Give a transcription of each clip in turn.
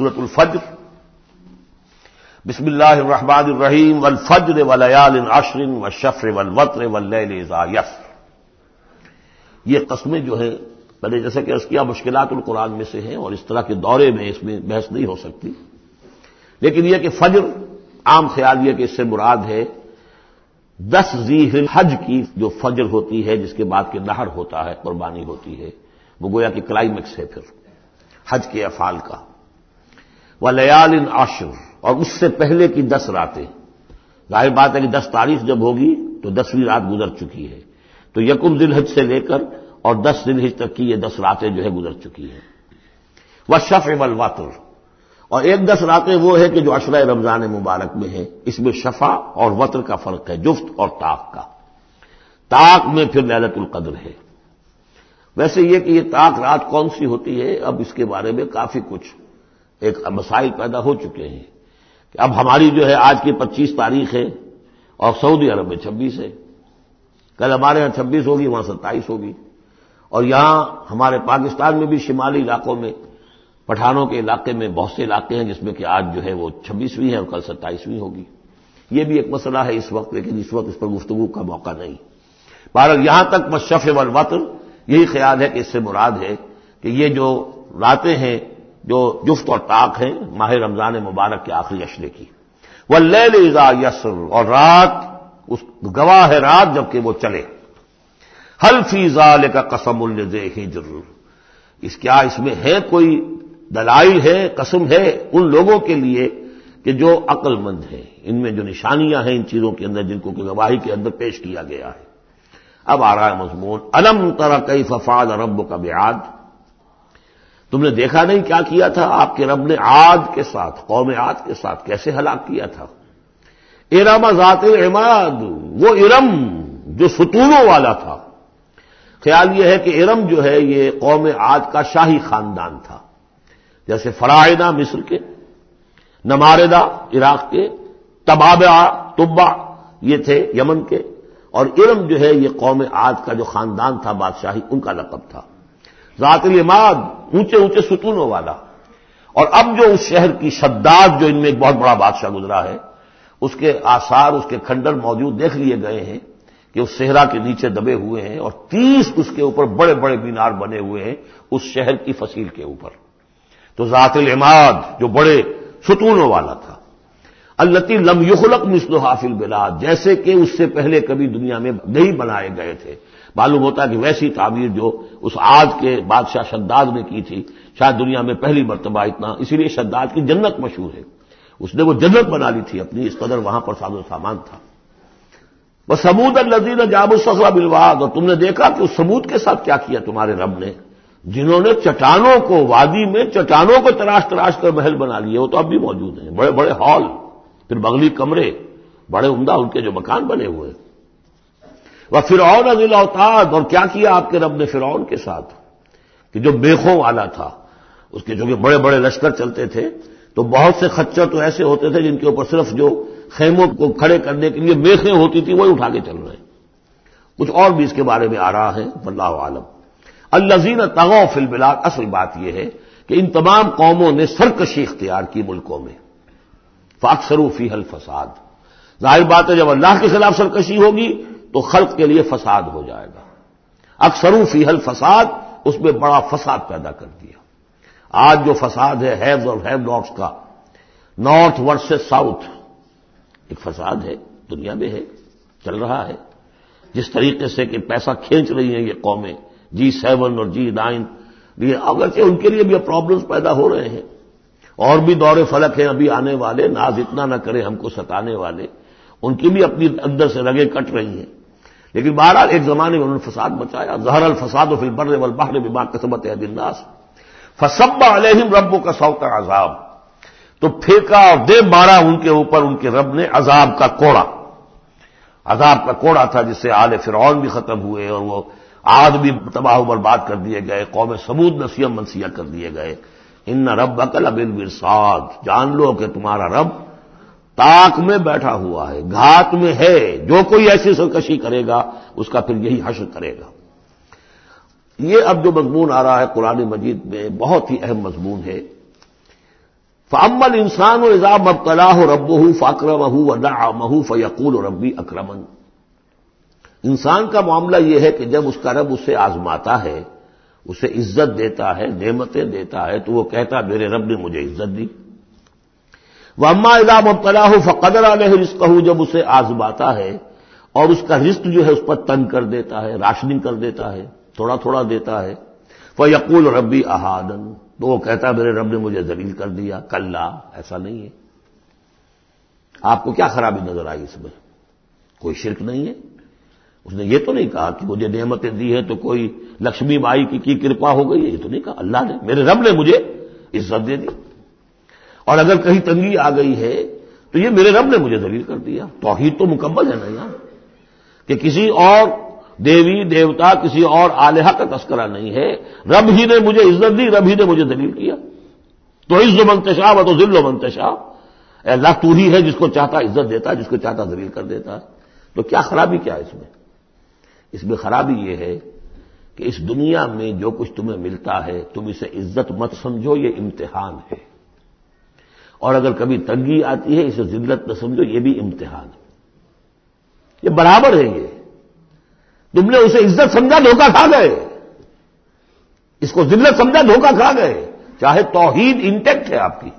سورت الفجر. بسم اللہ الرحمن الرحیم. والفجر ولیال عشر والشفر والوطر واللیل اذا یسر. یہ قسمیں جو ہیں، پہلے جیسے کہ اس کیا مشکلات القرآن میں سے ہیں اور اس طرح کے دورے میں اس میں بحث نہیں ہو سکتی. لیکن یہ کہ فجر، عام خیال یہ کہ اس سے مراد ہے دس زی حج کی جو فجر ہوتی ہے، جس کے بعد کے نہر ہوتا ہے، قربانی ہوتی ہے، وہ گویا کہ کلائمیکس ہے پھر، حج کے افعال کا۔ وہ لیال عاشر اور اس سے پہلے کی دس راتیں۔ ظاہر بات ہے کہ دس تاریخ جب ہوگی تو دسویں رات گزر چکی ہے۔ تو یکم دل حج سے لے کر اور دس دن حج تک کی یہ دس راتیں جو ہے گزر چکی ہیں۔ وہ شف والواتر اور ایک دس راتیں وہ ہے کہ جو اشرۂ رمضان مبارک میں ہے اس میں شفا اور وطر کا فرق ہے، جفت اور طاق کا۔ طاق میں پھر للت القدر ہے۔ ویسے یہ کہ یہ طاق رات کون سی ہوتی ہے، اب اس کے بارے میں کافی کچھ۔ ایک مسائل پیدا ہو چکے ہیں کہ اب ہماری جو ہے آج کی پچیس تاریخ ہے اور سعودی عرب میں چھبیس ہے۔ کل ہمارے یہاں چھبیس ہوگی، وہاں ستائیس ہوگی۔ اور یہاں ہمارے پاکستان میں بھی شمالی علاقوں میں، پٹھانوں کے علاقے میں بہت سے علاقے ہیں جس میں کہ آج جو ہے وہ چھبیسویں ہے اور کل ستائیسویں ہوگی۔ یہ بھی ایک مسئلہ ہے اس وقت، لیکن اس وقت اس پر گفتگو کا موقع نہیں۔ بہرحال یہاں تک مشف والوطر یہی خیال ہے کہ اس سے مراد ہے کہ یہ جو راتیں ہیں جو جفت اور طاق ہیں، ماہ رمضان مبارک کے آخری اشرے کی۔ وہ لے یسر، اور رات، اس گواہ ہے رات جبکہ وہ چلے۔ حل فیضا لے کا قسم الزے ضرور اس کیا اس میں ہے کوئی دلائل ہے، قسم ہے ان لوگوں کے لیے کہ جو عقل مند ہیں۔ ان میں جو نشانیاں ہیں ان چیزوں کے اندر جن کو گواہی کے اندر پیش کیا گیا ہے۔ اب آ رہا ہے مضمون، الم ترا کئی ففاد رب کا بیاد تم نے دیکھا نہیں کیا کیا تھا؟ آپ کے رب نے آد کے ساتھ، قوم آد کے ساتھ کیسے ہلاک کیا تھا؟ ارم ذات عماد وہ ارم جو ستونوں والا تھا۔ خیال یہ ہے کہ ارم جو ہے، یہ قوم آد کا شاہی خاندان تھا۔ جیسے فرائدہ مصر کے، نماردہ عراق کے تبابا طبا یہ تھے یمن کے۔ اور ارم جو ہے، یہ قوم آج کا جو خاندان تھا، بادشاہی، ان کا لقب تھا۔ ذات العماد اونچے اونچے ستونوں والا۔ اور اب جو اس شہر کی شداد جو ان میں ایک بہت بڑا بادشاہ گزرا ہے، اس کے آثار، اس کے کھنڈر موجود دیکھ لیے گئے ہیں کہ اس صحرا کے نیچے دبے ہوئے ہیں اور تیس اس کے اوپر بڑے بڑے مینار بنے ہوئے ہیں اس شہر کی فصیل کے اوپر۔ تو ذات العماد جو بڑے ستونوں والا تھا التی لم یخلق مثل حافل بلاد جیسے کہ اس سے پہلے کبھی دنیا میں نہیں بنائے گئے تھے۔ معلوم ہوتا کہ ویسی تعمیر جو اس آج کے بادشاہ شداد نے کی تھی، شاید دنیا میں پہلی مرتبہ اتنا، اسی لیے شداد کی جنت مشہور ہے۔ اس نے وہ جنت بنا لی تھی اپنی، اس قدر وہاں پر ساز و سامان تھا۔ وہ سمود الزین جاب الصخرا بلواد اور تم نے دیکھا کہ اس سمود کے ساتھ کیا کیا تمہارے رب نے؟ جنہوں نے چٹانوں کو، وادی میں چٹانوں کو تراش تراش کر محل بنا لیے، وہ تو اب بھی موجود ہیں۔ بڑے بڑے ہال، پھر بغلی کمرے، بڑے عمدہ ان کے جو مکان بنے ہوئے۔ وہ فرعون عزیل اوتاد اور کیا کیا آپ کے رب نے فرعون کے ساتھ؟ کہ جو بیخوں والا تھا، اس کے جو کہ بڑے بڑے لشکر چلتے تھے، تو بہت سے خچر تو ایسے ہوتے تھے جن کے اوپر صرف جو خیموں کو کھڑے کرنے کے لیے میخیں ہوتی تھی وہی اٹھا کے چل رہے ہیں۔ کچھ اور بھی اس کے بارے میں آ رہا ہے اللہ عالم الزین تغو فل بلاک اصل بات یہ ہے کہ ان تمام قوموں نے سرکشی اختیار کی ملکوں میں۔ فاکثرو فی حل فساد ظاہر بات ہے، جب اللہ کے خلاف سرکشی ہوگی تو خلق کے لیے فساد ہو جائے گا۔ اکثرو فی حل فساد اس میں بڑا فساد پیدا کر دیا۔ آج جو فساد ہے ہیوز اور ہیو ڈاٹس کا، نارتھ ورسز ساؤتھ، ایک فساد ہے، دنیا میں ہے، چل رہا ہے۔ جس طریقے سے کہ پیسہ کھینچ رہی ہیں یہ قومیں جی سیون اور جی نائن، یہ اگرچہ ان کے لیے بھی پرابلمس پیدا ہو رہے ہیں۔ اور بھی دور فلک ہیں، ابھی آنے والے، ناز اتنا نہ کرے ہم کو ستانے والے۔ ان کی بھی اپنی اندر سے رگیں کٹ رہی ہیں۔ لیکن بہرحال ایک زمانے میں انہوں نے فساد بچایا زہر الفساد و فل بر والبحر بما قسمت ہے دناس فسب علیہم ربو کا سوتا عذاب. تو پھینکا اور دے مارا ان کے اوپر، ان کے رب نے عذاب کا کوڑا. عذاب کا کوڑا تھا جس سے آل فرعون بھی ختم ہوئے اور وہ آج بھی تباہ و برباد کر دیے گئے، قوم سمود نسیم منسیہ کر دیے گئے. ان رب اکل ابل جان لو کہ تمہارا رب تاک میں بیٹھا ہوا ہے، گھات میں ہے، جو کوئی ایسی سرکشی کرے گا، اس کا پھر یہی حشر کرے گا۔ یہ اب جو مضمون آ رہا ہے قرآن مجید میں، بہت ہی اہم مضمون ہے۔ فعمل انسان و اضاب مبتلا ہو رب ہوں فاکرم ہوں مہو فیقول و ربی اکرمن انسان کا معاملہ یہ ہے کہ جب اس کا رب اسے آزماتا ہے، اسے عزت دیتا ہے، نعمتیں دیتا ہے، تو وہ کہتا میرے رب نے مجھے عزت دی۔ وہ اما اضاب مبتلا ہو فقدر علیہ رزق ہوں جب اسے آزماتا ہے اور اس کا رزق جو ہے اس پر تنگ کر دیتا ہے، راشننگ کر دیتا ہے، تھوڑا تھوڑا دیتا ہے وہ یقول ربی احادن تو وہ کہتا ہے، میرے رب نے مجھے ذلیل کر دیا کل ایسا نہیں ہے۔ آپ کو کیا خرابی نظر آئی اس میں؟ کوئی شرک نہیں ہے؟ اس نے یہ تو نہیں کہا کہ مجھے نعمتیں دی ہیں تو کوئی لکشمی بائی کی کی کرپا ہو گئی ہے؟ یہ تو نہیں کہا۔ اللہ نے، میرے رب نے مجھے عزت دے دی۔ اور اگر کہیں تنگی آ گئی ہے تو یہ میرے رب نے مجھے دلیل کر دیا۔ توحید تو مکمل ہے نا یہاں کہ کسی اور دیوی، دیوتا، کسی اور آلیہ کا تذکرہ نہیں ہے۔ رب ہی نے مجھے عزت دی، رب ہی نے مجھے دلیل کیا۔ تو عز و منتشا و تو ذل و منتشا اللہ تو ہی ہے جس کو چاہتا عزت دیتا، جس کو چاہتا دلیل کر دیتا۔ تو کیا خرابی کیا اس میں؟ اس میں خرابی یہ ہے کہ اس دنیا میں جو کچھ تمہیں ملتا ہے، تم اسے عزت مت سمجھو، یہ امتحان ہے۔ اور اگر کبھی تنگی آتی ہے، اسے ذلت نہ سمجھو، یہ بھی امتحان ہے۔ یہ برابر ہے یہ۔ تم نے اسے عزت سمجھا، دھوکہ کھا گئے۔ اس کو ذلت سمجھا، دھوکہ کھا گئے۔ چاہے توحید انٹیکٹ ہے آپ کی۔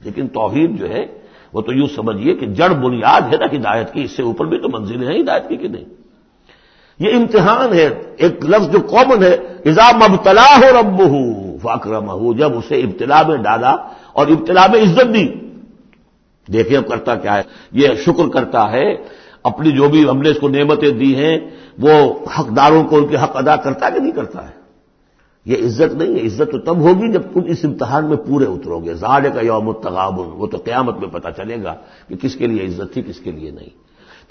لیکن توحید جو ہے، وہ تو یوں سمجھیے کہ جڑ بنیاد ہے نا ہدایت کی، اس سے اوپر بھی تو منزلیں ہیں ہدایت کی کہ نہیں۔ یہ امتحان ہے۔ ایک لفظ جو کامن ہے ایزام ابتلا ہو رب ہوں فاکرم جب اسے ابتلا میں ڈالا اور ابتلا میں عزت دی۔ دیکھیں اب کرتا کیا ہے۔ یہ شکر کرتا ہے۔ اپنی جو بھی ہم نے اس کو نعمتیں دی ہیں، وہ حقداروں کو ان کے حق ادا کرتا ہے کہ نہیں کرتا ہے؟ یہ عزت نہیں ہے۔ عزت تو تب ہوگی جب تم اس امتحان میں پورے اترو گے۔ زاڑ کا یوم التغابن۔ وہ تو قیامت میں پتا چلے گا کہ کس کے لیے عزت تھی، کس کے لیے نہیں۔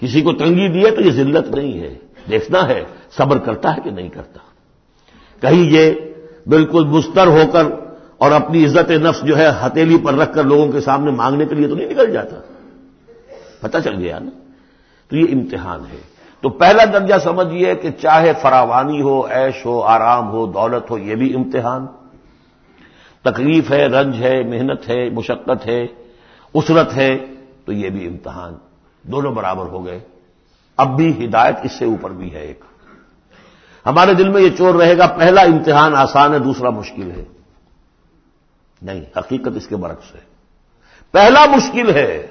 کسی کو تنگی دی ہے تو یہ ذلت نہیں ہے۔ دیکھنا ہے، صبر کرتا ہے کہ نہیں کرتا۔ کہیں یہ بالکل مستر ہو کر اور اپنی عزت نفس جو ہے ہتیلی پر رکھ کر لوگوں کے سامنے مانگنے کے لیے تو نہیں نکل جاتا۔ پتہ چل گیا نا؟ تو یہ امتحان ہے۔ تو پہلا درجہ سمجھیے کہ چاہے فراوانی ہو ایش ہو، آرام ہو، دولت ہو، یہ بھی امتحان۔ تکلیف ہے، رنج ہے، محنت ہے، مشقت ہے، اسرت ہے، تو یہ بھی امتحان۔ دونوں برابر ہو گئے۔ اب بھی ہدایت اس سے اوپر بھی ہے ایک۔ ہمارے دل میں یہ چور رہے گا، پہلا امتحان آسان ہے، دوسرا مشکل ہے۔ نہیں، حقیقت اس کے برعکس ہے۔ پہلا مشکل ہے،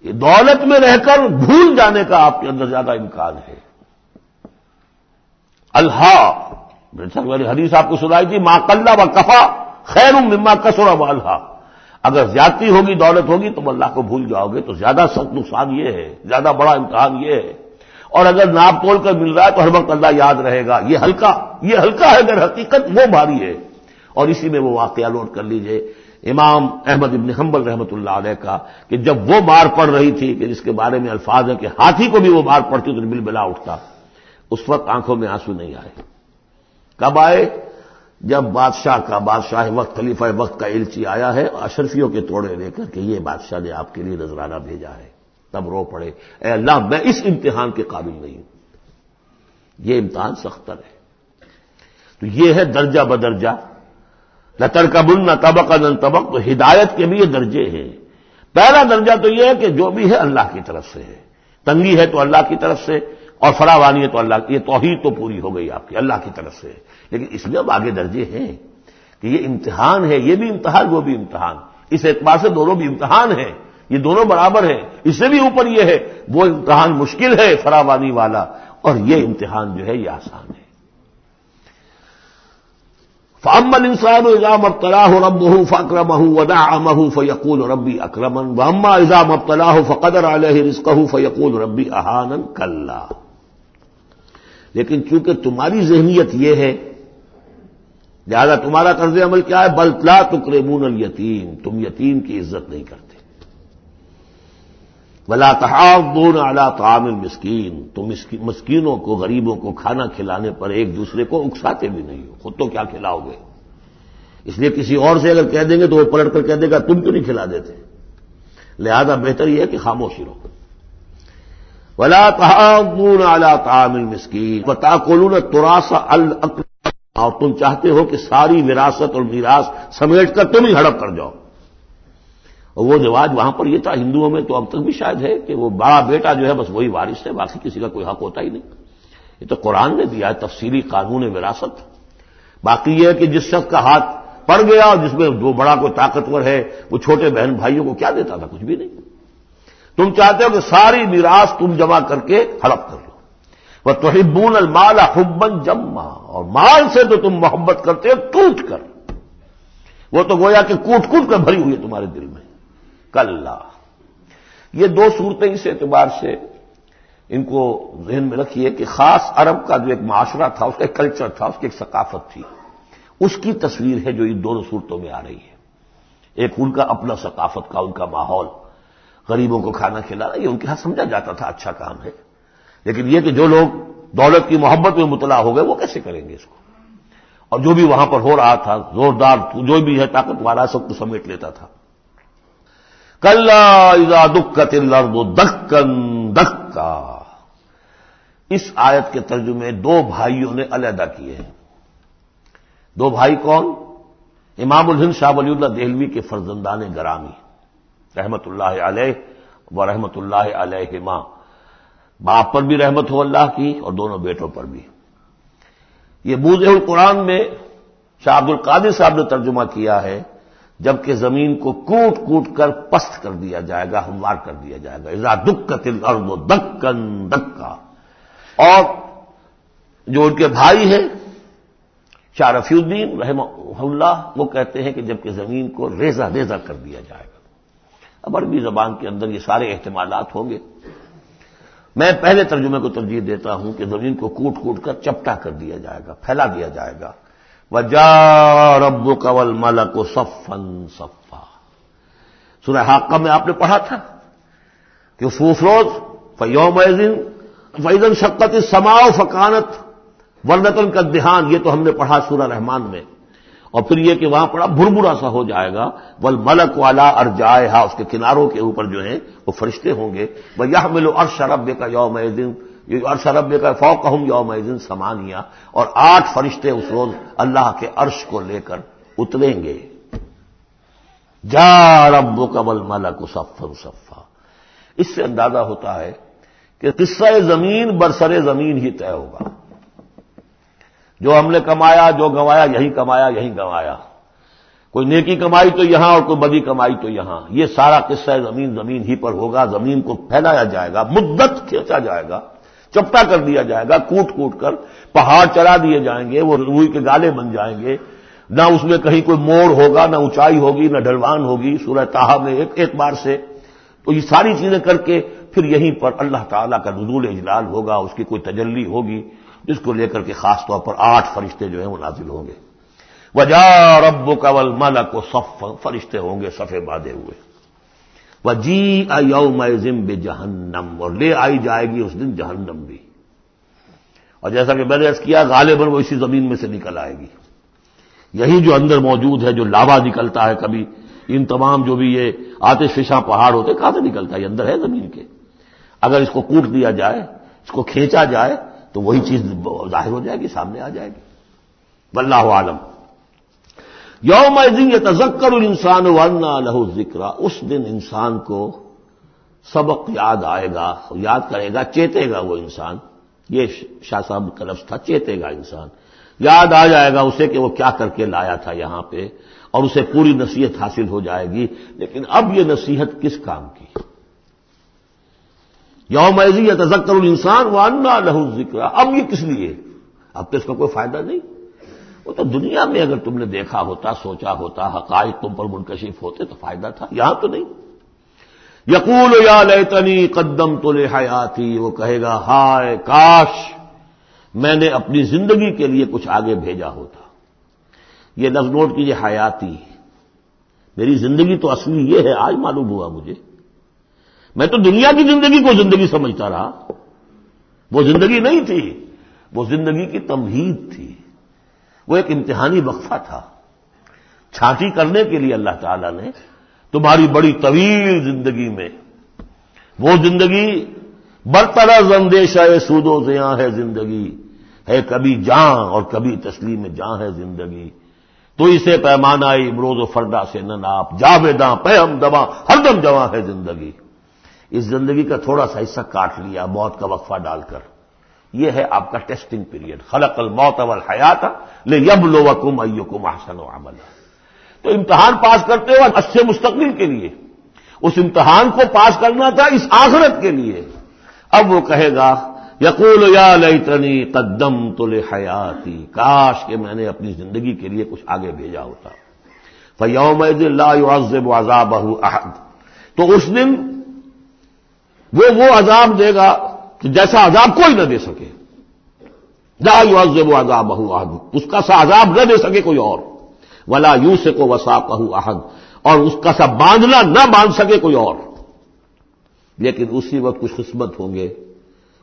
یہ دولت میں رہ کر بھول جانے کا آپ کے اندر زیادہ امکان ہے۔ اللہ والی حدیث آپ کو سنائی تھی ماں کلّا و کفا خیر مما کسور و اللہ اگر زیادتی ہوگی، دولت ہوگی تو اللہ کو بھول جاؤ گے، تو زیادہ سخت نقصان یہ ہے، زیادہ بڑا امتحان یہ ہے۔ اور اگر ناپ توڑ کر مل رہا ہے، تو ہر وقت اللہ یاد رہے گا۔ یہ ہلکا یہ ہلکا ہے، اگر حقیقت وہ بھاری ہے۔ اور اسی میں وہ واقعہ لوٹ کر لیجیے۔ امام احمد ابن حنبل رحمۃ اللہ علیہ کا کہ جب وہ مار پڑ رہی تھی کہ جس کے بارے میں الفاظ ہے کہ ہاتھی کو بھی وہ مار پڑتی تو بل بلا اٹھتا۔ اس وقت آنکھوں میں آنسو نہیں آئے۔ کب آئے؟ جب بادشاہ کا بادشاہ وقت، خلیفہ وقت کا الچی آیا ہے، اشرفیوں کے توڑے لے کر کہ یہ بادشاہ نے آپ کے لیے نذرانہ بھیجا ہے۔ تب رو پڑے۔ اے اللہ، میں اس امتحان کے قابل نہیں ہوں۔ یہ امتحان سختر ہے۔ تو یہ ہے درجہ بدرجہ۔ نہ ترکبن نہ طبق نہ طبق تو ہدایت کے بھی یہ درجے ہیں۔ پہلا درجہ تو یہ ہے کہ جو بھی ہے اللہ کی طرف سے ہے۔ تنگی ہے تو اللہ کی طرف سے، اور فراوانی ہے تو اللہ کی یہ توحید تو پوری ہو گئی آپ کی، اللہ کی طرف سے لیکن اس میں اب آگے درجے ہیں کہ یہ امتحان ہے، یہ بھی امتحان، وہ بھی امتحان۔ اس اعتبار سے دونوں بھی امتحان ہیں۔ یہ دونوں برابر ہیں۔ اس سے بھی اوپر یہ ہے، وہ امتحان مشکل ہے، فراوانی والا۔ اور یہ امتحان جو ہے، یہ آسان ہے۔ فامل انسان اظام ابتلاح رب فکرم ودا امہ فیقول ربی اکرمن وما اضام ابتلاح فقدر علیہ رزق فیقول ربی احانن کل لیکن چونکہ تمہاری ذہنیت یہ ہے، لہذا تمہارا طرز عمل کیا ہے؟ بلطلا تکرمون الیتیم تم یتیم کی عزت نہیں کرتے۔ بلا تحابون اعلی تعام المسکین تم مسکینوں کو، غریبوں کو کھانا کھلانے پر ایک دوسرے کو اکساتے بھی نہیں ہو۔ خود تو کیا کھلاؤ گے اس لیے کسی اور سے اگر کہہ دیں گے تو وہ پلٹ کر کہہ دے گا، تم کیوں نہیں کھلا دیتے؟ لہذا بہتر یہ ہے کہ خاموشی رہو۔ ولا تحابون اعلی تعام المسکین بتا کولون تراسا اور تم چاہتے ہو کہ ساری وراثت اور میراث سمیٹ کر تم ہی ہڑپ کر جاؤ۔ اور وہ رواج وہاں پر یہ تھا، ہندوؤں میں تو اب تک بھی شاید ہے کہ وہ بڑا بیٹا جو ہے بس وہی وارث ہے، باقی کسی کا کوئی حق ہوتا ہی نہیں۔ یہ تو قرآن نے دیا ہے، تفصیلی قانون وراثت۔ باقی یہ ہے کہ جس شخص کا ہاتھ پڑ گیا اور جس میں جو بڑا کوئی طاقتور ہے، وہ چھوٹے بہن بھائیوں کو کیا دیتا تھا؟ کچھ بھی نہیں۔ تم چاہتے ہو کہ ساری میراث تم جمع کر کے ہڑپ کر لو۔ وہ توحبون المال حبن جما اور مال سے تو تم محبت کرتے ہو، ٹوٹ کر۔ وہ تو گویا کہ کوٹ کوٹ کر بھری ہوئی ہے تمہارے دل میں۔ کل یہ دو صورتیں اس اعتبار سے ان کو ذہن میں رکھیے کہ خاص عرب کا جو ایک معاشرہ تھا، اس کا ایک کلچر تھا، اس کی ایک ثقافت تھی۔ اس کی تصویر ہے جو ان دونوں صورتوں میں آ رہی ہے۔ ایک ان کا اپنا ثقافت کا، ان کا ماحول۔ غریبوں کو کھانا کھلانا، یہ ان کے ہاں سمجھا جاتا تھا اچھا کام ہے۔ لیکن یہ کہ جو لوگ دولت کی محبت میں مطلع ہو گئے، وہ کیسے کریں گے اس کو؟ اور جو بھی وہاں پر ہو رہا تھا، زوردار جو بھی ہے طاقت والا سب کو سمیٹ لیتا تھا۔ کل دکت دکن دکا۔ اس آیت کے ترجمے دو بھائیوں نے علیحدہ کیے ہیں۔ دو بھائی کون؟ امام الہند شاہ ولی اللہ دہلوی کے فرزندان گرامی، رحمت اللہ علیہ و رحمت اللہ علیہ ماں باپ پر بھی رحمت ہو اللہ کی اور دونوں بیٹوں پر بھی۔ یہ بوز القرآن میں شاہ عبد القادر صاحب نے ترجمہ کیا ہے۔ جبکہ زمین کو کوٹ کوٹ کر پست کر دیا جائے گا، ہموار کر دیا جائے گا۔ ازا دکھ تل اور وہ دکن دکا۔ اور جو ان کے بھائی ہیں، شاہ رفیع الدین رحم اللہ، وہ کہتے ہیں کہ جبکہ زمین کو ریزا ریزا کر دیا جائے گا۔ اب عربی زبان کے اندر یہ سارے احتمالات ہوں گے۔ میں پہلے ترجمے کو ترجیح دیتا ہوں کہ زمین کو کوٹ کوٹ کر چپٹا کر دیا جائے گا، پھیلا دیا جائے گا۔ وجا رب کول ملک و سفن سفا حاقہ میں آپ نے پڑھا تھا کہ فوفروز فیوم فیضن شکت سماؤ فکانت ورنتن کا دھیان یہ تو ہم نے پڑھا سورہ رحمان میں۔ اور پھر یہ کہ وہاں پڑا بربرا سا ہو جائے گا۔ ول ملک والا اور جائے ہا اس کے کناروں کے اوپر جو ہیں وہ فرشتے ہوں گے۔ وہ یہ ملو ار شرب کا یوم دن اور شرب کا فوق ہوں یوم دن سمانیہ، اور آٹھ فرشتے اس روز اللہ کے عرش کو لے کر اتریں گے۔ جا رب قبل ملک صفن صفا۔ اس سے اندازہ ہوتا ہے کہ قصہ زمین برسر زمین ہی طے ہوگا۔ جو ہم نے کمایا، جو گنوایا یہی کمایا، یہی گنوایا کوئی نیکی کمائی تو یہاں اور کوئی بدی کمائی تو یہاں۔ یہ سارا قصہ زمین زمین ہی پر ہوگا، زمین کو پھیلایا جائے گا، مدت کھینچا جائے گا۔ چپٹا کر دیا جائے گا، کوٹ کوٹ کر، پہاڑ چلا دیے جائیں گے، وہ روئی کے گالے بن جائیں گے۔ نہ اس میں کہیں کوئی موڑ ہوگا، نہ اونچائی ہوگی، نہ ڈلوان ہوگی، سورہ تاہا میں ایک ایک بار سے۔ تو یہ ساری چیزیں کر کے پھر یہیں پر اللہ تعالیٰ کا نزول اجلال ہوگا، اس کی کوئی تجلی ہوگی، جس کو لے کر کے خاص طور پر آٹھ فرشتے جو ہیں وہ نازل ہوں گے۔ وجا رب کول مالا کو سف فرشتے ہوں گے سفے بادے ہوئے۔ وہ جی یوم بے جہنم اور لے آئی جائے گی اس دن جہنم بھی۔ اور جیسا کہ میں نے کیا، غالباً وہ اسی زمین میں سے نکل آئے گی۔ یہی جو اندر موجود ہے، جو لاوا نکلتا ہے کبھی، ان تمام جو بھی یہ آتش فشاں پہاڑ ہوتے، کہاں سے نکلتا ہے؟ یہ اندر ہے زمین کے۔ اگر اس کو کوٹ دیا جائے، اس کو کھینچا جائے، تو وہی چیز ظاہر ہو جائے گی، سامنے آ جائے گی۔ واللہ عالم۔ یوم دن یہ تذکر انسان ورنہ لہو ذکر اس دن انسان کو سبق یاد آئے گا یاد کرے گا، چیتے گا وہ انسان۔ یہ شاہ صاحب کا لفظ تھا، چیتے گا انسان۔ یاد آ جائے گا اسے کہ وہ کیا کر کے لایا تھا یہاں پہ، اور اسے پوری نصیحت حاصل ہو جائے گی۔ لیکن اب یہ نصیحت کس کام کی؟ یوم ایزی یا تذکر الانسان وہ لہو ذکر اب یہ کس لیے؟ اب تو اس کا کوئی فائدہ نہیں۔ وہ تو دنیا میں اگر تم نے دیکھا ہوتا، سوچا ہوتا، حقائق تم پر منکشف ہوتے تو فائدہ تھا، یہاں تو نہیں۔ یقول، یا لیتنی قدم تو حیاتی وہ کہے گا، ہائے کاش میں نے اپنی زندگی کے لیے کچھ آگے بھیجا ہوتا۔ یہ لفظ نوٹ کیجیے حیاتی۔ میری زندگی تو اصلی یہ ہے، آج معلوم ہوا مجھے۔ میں تو دنیا کی زندگی کو زندگی سمجھتا رہا۔ وہ زندگی نہیں تھی، وہ زندگی کی تمہید تھی۔ وہ ایک امتحانی وقفہ تھا۔ چھانٹی کرنے کے لیے اللہ تعالی نے تمہاری بڑی طویل زندگی میں وہ زندگی برطرز اندیشہ سود و زیاں ہے زندگی، ہے کبھی جاں اور کبھی تسلیم جاں ہے زندگی۔ تو اسے پیمانہ امروز و فردا سے نہ ناپ جاویداں پہم دبا ہر دم جمع ہے زندگی۔ اس زندگی کا تھوڑا سا حصہ کاٹ لیا، موت کا وقفہ ڈال کر۔ یہ ہے آپ کا ٹیسٹنگ پیریڈ خلق الموت اول حیات لے یب لو وکم آسن و عمل تو امتحان پاس کرتے ہو اچھے مستقبل کے لیے. اس امتحان کو پاس کرنا تھا اس آخرت کے لیے. اب وہ کہے گا، یقول یا لئی قدم تو لے حیاتی کاش کہ میں نے اپنی زندگی کے لیے کچھ آگے بھیجا ہوتا. فیوم اللہ عذاب احد. تو اس دن وہ وہ عذاب دے گا کہ جیسا عذاب کوئی نہ دے سکے۔ لا یعذب عذاب احد۔ اس کا سا عذاب نہ دے سکے کوئی اور۔ ولا یو سے کو وسا کہو احد۔ اور اس کا سا باندھنا نہ باندھ سکے کوئی اور۔ لیکن اسی وقت خوش قسمت ہوں گے۔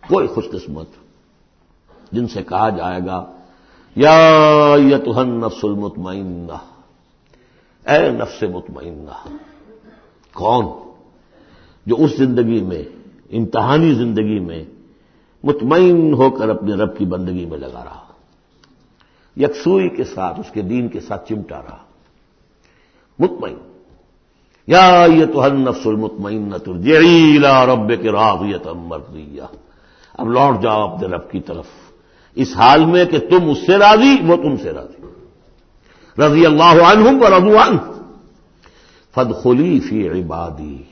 کوئی خوش قسمت۔ جن سے کہا جائے گا، یا یتہن نفس المطمئنہ۔ اے نفس مطمئنہ، کون جو اس زندگی میں امتحانی زندگی میں مطمئن ہو کر اپنے رب کی بندگی میں لگا رہا۔ یکسوئی کے ساتھ اس کے دین کے ساتھ چمٹا رہا۔ مطمئن۔ یا یہ تو ہر نفس المطمئن ترجیلا رب کے راغیت مرضیہ۔ اب لوٹ جاؤ اپنے رب کی طرف۔ اس حال میں کہ تم اس سے راضی، وہ تم سے راضی۔ رضی اللہ عنہم و رضوان۔ فد خلی فی عبادی۔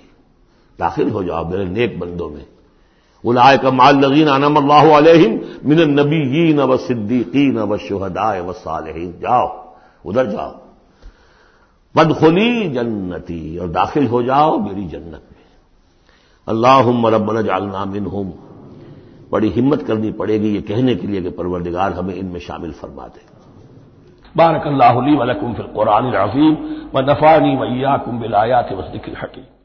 داخل ہو جاؤ میرے نیک بندوں میں۔ الائے کا مال لگین انم اللہ علیہ من النبیین و صدیقین و شہدائے و صالحین جاؤ، ادھر جاؤ۔ بدخلی جنتی اور داخل ہو جاؤ میری جنت میں۔ اللہ ربنا جالنا منہم۔ بڑی ہمت کرنی پڑے گی یہ کہنے کے لیے کہ پروردگار ہمیں ان میں شامل فرما دے۔ بارک اللہ علی ولکم فی القرآن العظیم و نفانی ویا کم بلایات الحکیم۔